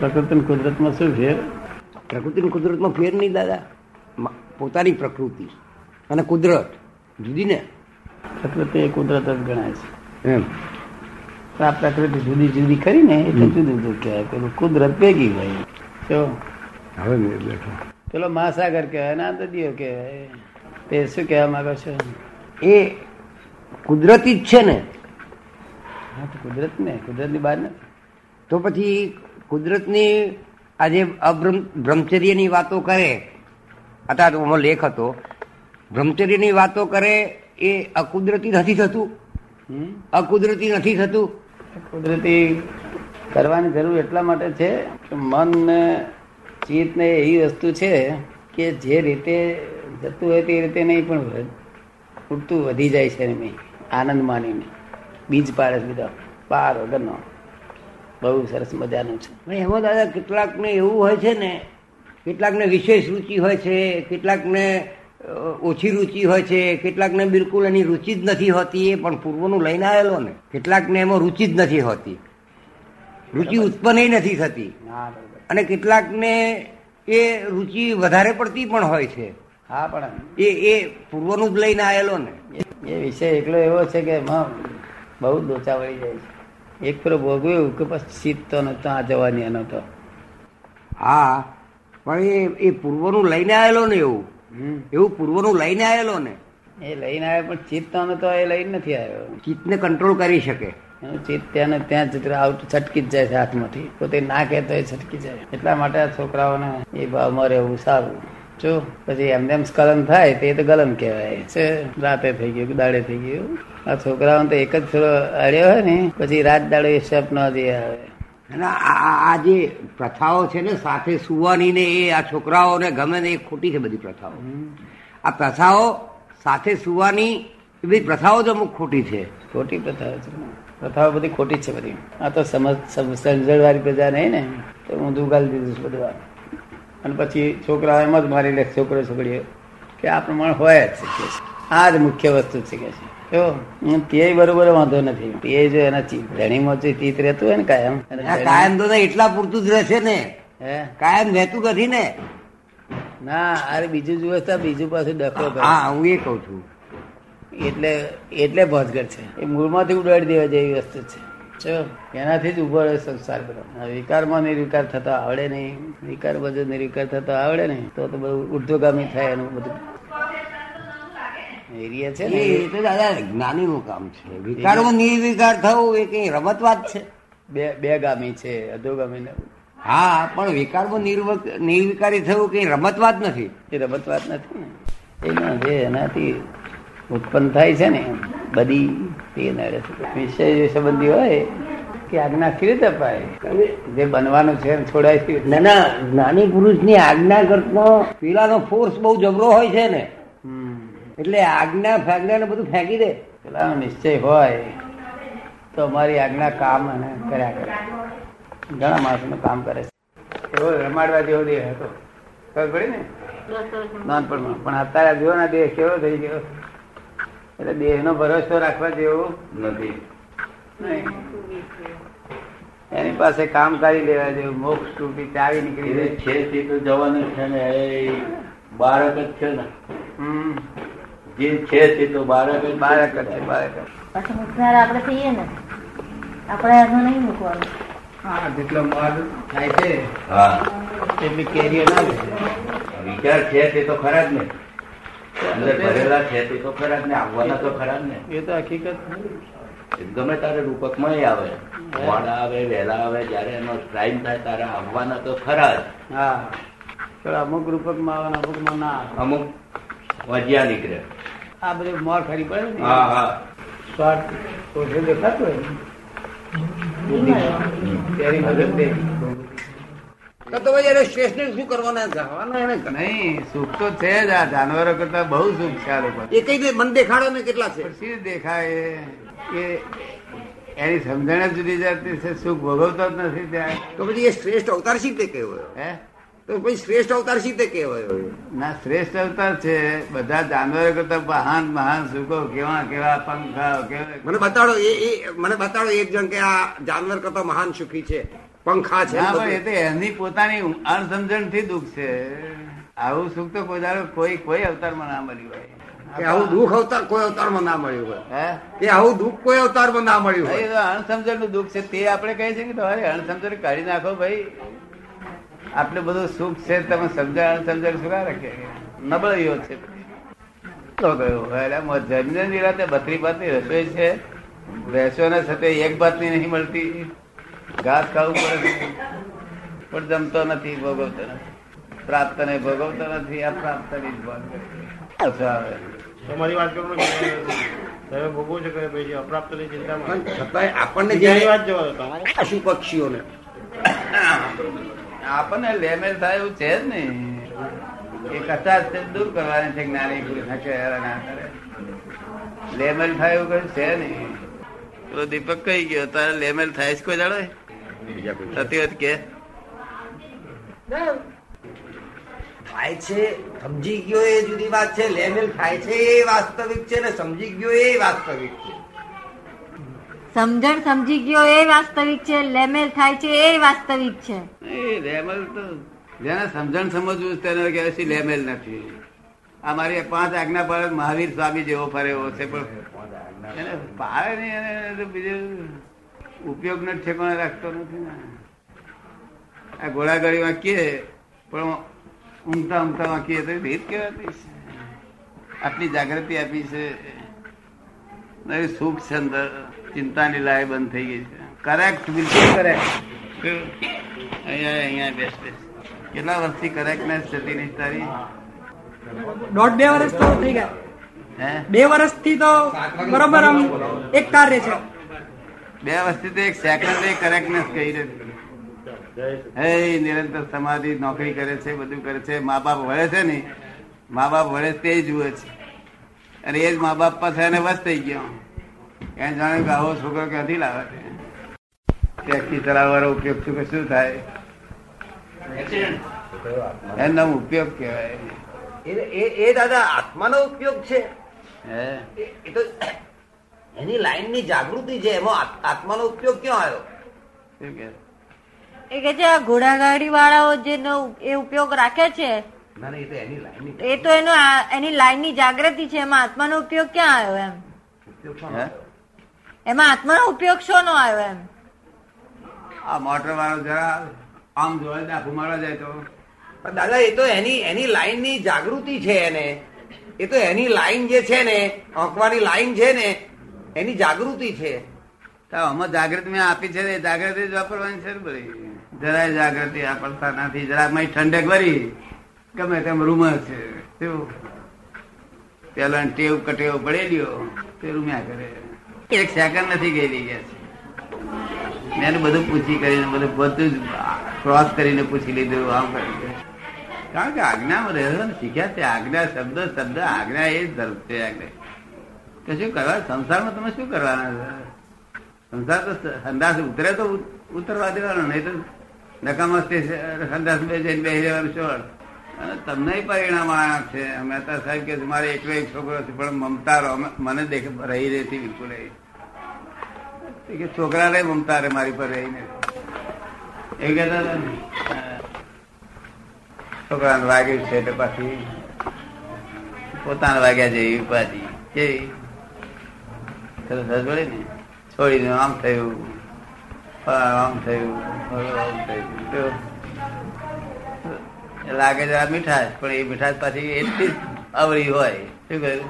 પ્રકૃતિ કુદરતમાં શું ફેર? પ્રકૃતિ કુદરતમાં ફેર નહીં દાદા. પોતાની પ્રકૃતિ. અને કુદરત. જુદી ને? પ્રકૃતિ એ કુદરત જ ગણાય છે. એમ. આ પ્રકૃતિ જુદી જુદી કરી ને? એટલે જુદું જુદું કહેવાય. પેલું કુદરત ભેગી હોય. તો. હવે પેલો મહાસાગર કહેવાય ના નદીઓ કહેવાય. તે શું કહેવા માંગો છો? એ કુદરતી જ છે ને. હા તો કુદરત ને? કુદરતની બહાર નથી. તો પછી કુદરતની આજે અભ્રમ બ્રહ્મચર્યની વાતો કરે અથવા તો લેખ હતો બ્રહ્મચર્યની વાતો કરે એ અકુદરતી નથી થતું? અકુદરતી નથી થતું. કુદરતી કરવાની જરૂર એટલા માટે છે કે મન ને ચિત્ત ને એવી વસ્તુ છે કે જે રીતે જતું હોય તે રીતે નહીં પણ પૂરતું વધી જાય છે આનંદ માનીને. બીજ પાડે બીજા બધા પાર વગરનો. બહુ સરસ મજાનું છે. એમાં દાદા કેટલાકને એવું હોય છે ને કેટલાકને વિશેષ રુચિ હોય છે કેટલાકને ઓછી રુચિ હોય છે કેટલાકને બિલકુલ એની રુચિ જ નથી હોતી એ પણ પૂર્વનું લઈને આવેલો ને કેટલાકને એમાં રુચિ જ નથી હોતી. રુચિ ઉત્પન્ન નથી થતી. હા બરોબર. અને કેટલાકને એ રુચિ વધારે પડતી પણ હોય છે. હા પણ એ એ પૂર્વનું જ લઈને આવેલો ને. એ- વિષય એકલો એવો છે કે એમાં બહુ લોચા વળી જાય છે. એક ફેરો ભોગવ્યું કે પછી શીત તો આ જવાની એનો તો. હા પણ એ એ પૂર્વનું લઈને આવેલો ને એવું. એવું પૂર્વનું લઈને આવેલો ને. એ લઈને આવ્યો પણ ચિત્ત તો એ લઈને નથી આવ્યો. ચિત્તને કંટ્રોલ કરી શકે. એનું ચિત્ત ત્યાં ત્યાં જ આઉટ છટકી જ જાય છે હાથમાંથી. પોતે ના કહેતો એ છટકી જાય. એટલા માટે આ છોકરાઓને એ ભાવમાં રહેવું સારું. જો પછી એમને એમ સ્ખલન થાય તે તો ગલન કહેવાય. છે રાતે થઈ ગયું દાડે થઈ ગયું. આ છોકરાઓને તો એક જ થોડો અડ્યો હોય ને પછી રાત દાડો એ શેપ ન દે આવે. આ જે પ્રથાઓ છે ને સાથે સુવાની ને એ આ છોકરાઓને ગમે ને એ ખોટી છે બધી પ્રથાઓ. આ પ્રથાઓ સાથે સુવાની એ બધી પ્રથાઓ જ અમુક ખોટી છે. ખોટી પ્રથાઓ છે. પ્રથાઓ બધી ખોટી છે બધી. આ તો સમજ સમજણવાળી પ્રજા નહીં ને? તો હું દુગાલી દીધું છું બધું. અને પછી છોકરા એમ જ મારી લે છોકરો છોકરીઓ કે આ પ્રમાણે હોય જ છે આ જ મુખ્ય વસ્તુ છે કે જો હું તે બરોબર વાંધો નથી. તે જો એના ધણીમાં જે તીત રહેતું હોય ને કાયમ. કાયમ તો એટલા પૂરતું જ રહેશે ને. હે? કાયમ રહેતું નથી ને. ના અરે બીજું જુએ તો બીજું પાછું ડખો હા હું એ કઉ છું. એટલે એટલે ભોજગર છે. એ મૂળમાંથી ઉડાડી દેવા જેવી વસ્તુ છે. એનાથી જ ઊભો રહે સંસાર બધો. વિકારમાં નિર્વિકાર થતો આવડે નહીં. વિકાર બધો નિર્વિકાર થતો આવડે નહીં. તો તો બધું ઉર્ધ્વગામી થાય એનું બધું. એરિયા છે ને? એ તો દાદા જ્ઞાનીનું કામ છે. વિકારમાં નિર્વિકાર થવું એ કઈ રમત વાત છે? બે બે ગામી છે અધોગામી ને. હા પણ વિકારમાં નિર્વક નિર્વિકારી થવું કઈ રમત વાત નથી. એ રમત વાત નથી ને. એના જે એનાથી ઉત્પન્ન થાય છે ને બધી તે નડે વિષય સંબંધી હોય કે આજ્ઞા કેવી રીતે અપાય? જે બનવાનું છે એમ છોડાય છે? ના ના જ્ઞાની પુરુષની આજ્ઞા કરતો પેલાનો ફોર્સ બહુ જબરો હોય છે ને. એટલે આજ્ઞા ફાજ્ઞા ને બધું ફેંકી દે. પેલાનો નિશ્ચય હોય તો અમારી આજ્ઞા કામ અને કર્યા કરે. ઘણા માણસોનું કામ કરે છે. એવો રમાડવા જેવો દેહ હતો. ખબર પડી ને? નાનપણમાં. પણ અત્યારે જોવાના ના દેહ કેવો થઈ ગયો? એટલે દેહનો ભરોસો રાખવા જેવો નથી. એની પાસે કામ કરી લેવા જેવું મોક્ષ ટૂંકી ચાવી નીકળી છે તો જવાનું છે ને એ બાળક જ છે ને. જે છે તે તો બાળક જ બાળક જ છે બાળક. પાછું મુખનાર આપણે થઈએ ને આપણે એનું નહીં મૂકવાનું. હા જેટલો માલ થાય છે હા. એટલી કેરીઓ ના વિચાર છે તે તો ખરા જ ને. અંદર ભરેલા છે તે તો ખરા ને આવવાના તો ખરા ને. એ તો હકીકત ગમે તારે રૂપકમાં આવે મોડા આવે વહેલા આવે જયારે એનો ટાઈમ થાય તારે આવવાના તો ખરા જ. હા. અમુક અમુક રૂપકમાં આવે અમુકમાં ના અમુક વજ્યા નીકળે. આ બધું મોર ખરી પડે ને. હા હા. સ્વાર્થ ઓછું દેખાતું હોય ને. બુદ્ધિ તેની મદદ દે તો તો પછી એને શ્રેષ્ઠને શું કરવાના? જવાના એને નહીં સુખ તો છે જ આ જાનવરો કરતા બહુ સુખ છે આ લોકો. એ કઈ દે મન દેખાડો ને કેટલા છે? શી દેખાય એ? એની સમજણ જ જુદી જતી છે સુખ ભોગવતો જ નથી ત્યાં. તો પછી એ શ્રેષ્ઠ અવતાર શી તે કહેવાય? હે? તો કોઈ શ્રેષ્ઠ અવતાર શી કહેવાય? ના શ્રેષ્ઠ અવતાર છે બધા જાનવરો કરતા મહાન મહાન સુખો કેવા કેવા પંખા કેવા મને બતાડો એ એ મને બતાડો એક જણ કે આ જાનવર કરતા મહાન સુખી છે. પંખા છે ના એ તો એની પોતાની અણસમજણથી દુઃખ છે. આવું સુખ તો કોઈ કોઈ કોઈ અવતારમાં ના મળ્યું કે હોય આવું દુઃખ અવતાર કોઈ અવતારમાં ના મળ્યું હોય. કે આવું દુઃખ કોઈ અવતારમાં ના મળ્યું હોય. અણસમજણનું દુઃખ છે. તે આપણે કહીએ છીએ કે તમારે અણસમજણ કાઢી નાખો ભાઈ. આટલું બધું સુખ છે તમે સમજણ અણસમજણ શું રાખે. નબળીઓ છે. તો ગયો. જમીન બત્રી ભાતની રસોઈ છે. ભેંસોને સાથે એક ભાતની નહીં મળતી. ઘાસ ખાવું પડે. પણ જમતો નથી ભોગવતો નથી. પ્રાપ્ત ને ભોગવતો નથી આ પ્રાપ્તની જ વાત કરે. પાછો આવે તમારી વાત કરો તમે ભોગવો છો કે ભાઈ અપ્રાપ્તની ચિંતામાં છતાંય આપણને બીજાની વાત જવા પશુ પક્ષીઓને. આપણને લેમેલ થાય એવું છે જ નહીં એ કચાશ છે દૂર કરવાની છે જ્ઞાની પુરુષ ના કરે. લેમેલ થાય એવું કઈ છે નહીં. પેલો દીપક કઈ ગયો? તારે લેમેલ થાય છે કોઈ દાડો? હોત કે. થાય છે સમજી ગયો એ જુદી વાત છે લેમેલ થાય છે એ વાસ્તવિક છે ને સમજી ગયો એ વાસ્તવિક છે. સમજણ સમજી ગયો એ વાસ્તવિક છે લેમેલ થાય છે એ વાસ્તવિક છે. એ લેમેલ તો જેને સમજણ સમજવું છે તેને કહેવાય છે લેમેલ નથી. આ મારી પાંચ આજ્ઞા પર મહાવીર સ્વામી જેવો ફરે એવો છે પણ એને પાડે નહીં એને બીજું ઉપયોગ ને ઠેકાણે રાખતો નથી ને. આ ઘોડાગાડીમાં વાંકીએ પણ ઊંઘતા ઊંઘતા વાંકીએ તો રીત કહેવાતી છે? આટલી જાગૃતિ આપી છે. સુખ છે અંદર ચિંતાની લાય બંધ થઈ ગઈ છે. કરેક્ટ બિલકુલ કરેક્ટ. અહીંયા અહીંયા બેસ બેસ. કેટલા વર્ષથી કરેક્ટનેસ જતી નહીં તારી? દોઢ બે વર્ષ તો થઈ ગયા. હે? બે વર્ષથી તો બરોબર આમ એક કાર્ય છે. બે વસ્તુ તો એક સેકન્ડ કરેક્ટનેસ કહી રહી હે નિરંતર સમાધિ નોકરી કરે છે બધું કરે છે મા બાપ વળે છે ને મા બાપ વળે તે જુએ છે. અને એ જ મા બાપ પાસે એને વસ થઈ ગયો. એને જાણે કે આવો છોકરો ક્યાંથી લાવે છે? ટેક્સી ચલાવવાનો ઉપયોગ શું કે શું થાય? એનો ઉપયોગ કહેવાય. એ- દાદા આત્માનો ઉપયોગ છે. હે. એ તો એની લાઈનની જાગૃતિ છે એમાં આત્માનો ઉપયોગ ક્યાં આવ્યો? એ કે છે આ ઘોડાગાડી વાળાઓ જે એ ઉપયોગ રાખે છે ના ના, એ તો એની એ તો એનો એની લાઈનની જાગૃતિ છે એમાં આત્માનો ઉપયોગ ક્યાં આવ્યો એમ? એમાં આત્માનો ઉપયોગ શો નો આવ્યો એમ? આ મોટર વાળો જરા આમ જોડે ડાકુ મારવા જાય તો. દાદા એ તો એની એની લાઈનની જાગૃતિ છે એને. એ તો એની લાઈન જે છે ને આંકવાની લાઈન છે ને એની જાગૃતિ છે. આમાં જાગૃતિ મેં આપી છે જાગૃતિ જ વાપરવાની છે બધી જરાય જાગૃતિ વાપરતા નથી જરા મય ઠંડક ભરી ગમે તેમ રૂમર છે. પેલા ટેવ કટેવ પડેલીઓ તે રૂમ્યા કરે. એક સેકન્ડ નથી ગયેલી કે મેં બધું પૂછી કરીને, બધું બધું જ ક્રોસ કરીને પૂછી લીધું, આમ કરી કારણ કે આજ્ઞામાં રહેવાનું શીખ્યા છે આજ્ઞા શબ્દ શબ્દ, આજ્ઞા એ જ ધર્મ છે, આજ્ઞા. તો શું કરવા? સંસારમાં તમે શું કરવાના? સંસાર તો સંદાસ ઉતરે તો ઉત- ઉતરવા દેવાનો, નહીં તો નકામા સંદાસ બે જઈને બે રહેવાનું શું અને તમને પરિણામ આવ્યા છે. મહેતા સાહેબ કે મારે એકલો એક છોકરો છે, પણ મમતા રહો. મને દેખ રહી રહેતી બિલકુલ કે છોકરાને મમતા રે મારી પર રહીને. એ કહેતા છોકરાને વાગ્યું છે એટલે પાછી પોતાના વાગ્યા જેવી ઉપાધિ. હસબડે ને? છોડીને આમ થયું આમ થયું આમ થયું. લાગે છે આ મીઠાશ, પણ એ મીઠાશ પાછી એટલી અવળી હોય. શું કહ્યું?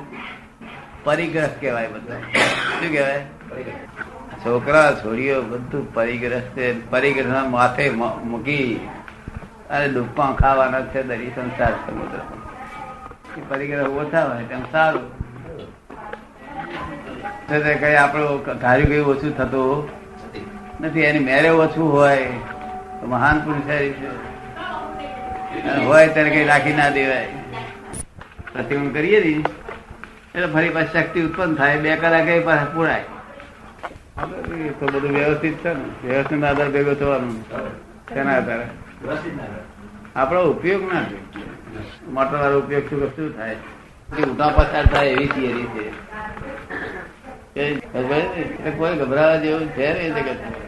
પરિગ્રહ કહેવાય બધા. શું કહેવાય? છોકરા છોડીઓ બધું પરિગ્રહ છે. પરિગ્રહ માથે મૂકી અને ડૂબકા ખાવાના છે દરી સંસાર સમુદ્ર પરિગ્રહ ઓછા હોય તેમ સારું. કઈ આપણું ધાર્યું કઈ ઓછું થતું નથી. એની મેરે ઓછું હોય, તો મહાન પુરુષારી હોય ત્યારે કઈ રાખી ના દેવાય. પ્રતિબંધ કરીએ ને, એટલે ફરી પાછી શક્તિ ઉત્પન્ન થાય, બે કલાકે પૂરાય. તો બધું વ્યવસ્થિત છે ને. વ્યવસ્થિત આધાર ભેગો થવાનું. તેના આધારે? આપણો ઉપયોગ ના મોટર વાળો ઉપયોગ શું થાય? ઉઠા પસાર થાય એવી થિયરી છે. કોઈ ગભરાવા જેવું છે ને જગત